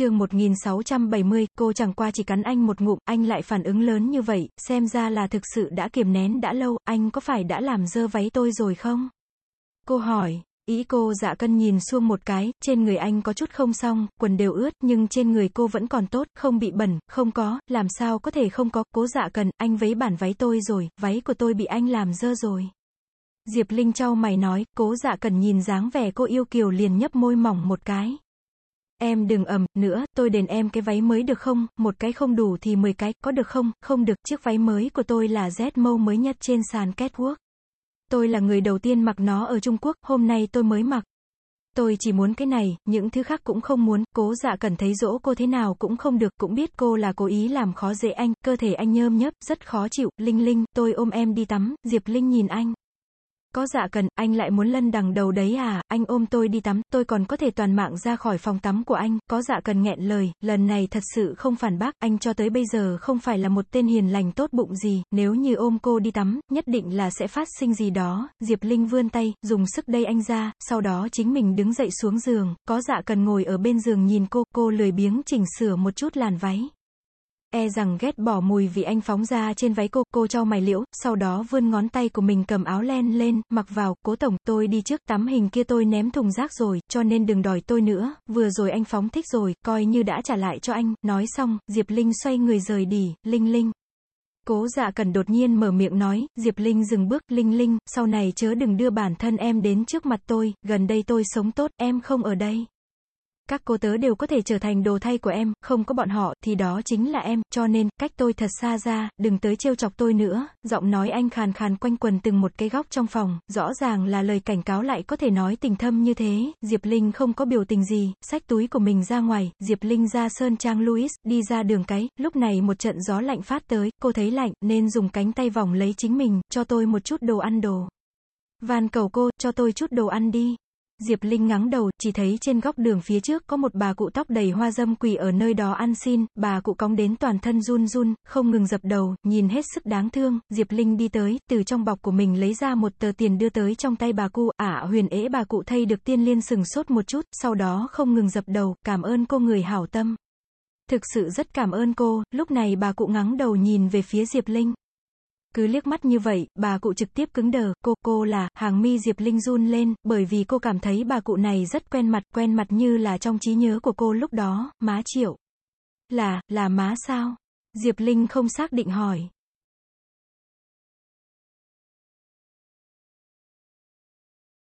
chương 1670, cô chẳng qua chỉ cắn anh một ngụm, anh lại phản ứng lớn như vậy, xem ra là thực sự đã kiềm nén đã lâu, anh có phải đã làm dơ váy tôi rồi không? Cô hỏi, ý cô dạ cân nhìn xuông một cái, trên người anh có chút không xong, quần đều ướt, nhưng trên người cô vẫn còn tốt, không bị bẩn, không có, làm sao có thể không có, cố dạ cần, anh vấy bản váy tôi rồi, váy của tôi bị anh làm dơ rồi. Diệp Linh trao mày nói, cố dạ cần nhìn dáng vẻ cô yêu kiều liền nhấp môi mỏng một cái. Em đừng ầm, nữa, tôi đền em cái váy mới được không, một cái không đủ thì 10 cái, có được không, không được, chiếc váy mới của tôi là Z mâu mới nhất trên sàn catwalk. Tôi là người đầu tiên mặc nó ở Trung Quốc, hôm nay tôi mới mặc. Tôi chỉ muốn cái này, những thứ khác cũng không muốn, cố dạ cần thấy dỗ cô thế nào cũng không được, cũng biết cô là cố ý làm khó dễ anh, cơ thể anh nhơm nhớp rất khó chịu, Linh Linh, tôi ôm em đi tắm, Diệp Linh nhìn anh. Có dạ cần, anh lại muốn lân đằng đầu đấy à, anh ôm tôi đi tắm, tôi còn có thể toàn mạng ra khỏi phòng tắm của anh, có dạ cần nghẹn lời, lần này thật sự không phản bác, anh cho tới bây giờ không phải là một tên hiền lành tốt bụng gì, nếu như ôm cô đi tắm, nhất định là sẽ phát sinh gì đó, Diệp Linh vươn tay, dùng sức đây anh ra, sau đó chính mình đứng dậy xuống giường, có dạ cần ngồi ở bên giường nhìn cô, cô lười biếng chỉnh sửa một chút làn váy. E rằng ghét bỏ mùi vị anh phóng ra trên váy cô, cô cho mày liễu, sau đó vươn ngón tay của mình cầm áo len lên, mặc vào, cố tổng, tôi đi trước tắm hình kia tôi ném thùng rác rồi, cho nên đừng đòi tôi nữa, vừa rồi anh phóng thích rồi, coi như đã trả lại cho anh, nói xong, Diệp Linh xoay người rời đi, Linh Linh. Cố dạ cần đột nhiên mở miệng nói, Diệp Linh dừng bước, Linh Linh, sau này chớ đừng đưa bản thân em đến trước mặt tôi, gần đây tôi sống tốt, em không ở đây các cô tớ đều có thể trở thành đồ thay của em, không có bọn họ, thì đó chính là em, cho nên, cách tôi thật xa ra, đừng tới trêu chọc tôi nữa, giọng nói anh khàn khàn quanh quần từng một cái góc trong phòng, rõ ràng là lời cảnh cáo lại có thể nói tình thâm như thế, Diệp Linh không có biểu tình gì, xách túi của mình ra ngoài, Diệp Linh ra Sơn Trang Louis, đi ra đường cái, lúc này một trận gió lạnh phát tới, cô thấy lạnh, nên dùng cánh tay vòng lấy chính mình, cho tôi một chút đồ ăn đồ. Van cầu cô, cho tôi chút đồ ăn đi. Diệp Linh ngắng đầu, chỉ thấy trên góc đường phía trước có một bà cụ tóc đầy hoa dâm quỳ ở nơi đó ăn xin, bà cụ cong đến toàn thân run run, không ngừng dập đầu, nhìn hết sức đáng thương, Diệp Linh đi tới, từ trong bọc của mình lấy ra một tờ tiền đưa tới trong tay bà cụ, ả huyền ế bà cụ thay được tiên liên sừng sốt một chút, sau đó không ngừng dập đầu, cảm ơn cô người hảo tâm. Thực sự rất cảm ơn cô, lúc này bà cụ ngắng đầu nhìn về phía Diệp Linh. Cứ liếc mắt như vậy, bà cụ trực tiếp cứng đờ, cô, cô là, hàng mi Diệp Linh run lên, bởi vì cô cảm thấy bà cụ này rất quen mặt, quen mặt như là trong trí nhớ của cô lúc đó, má triệu. Là, là má sao? Diệp Linh không xác định hỏi.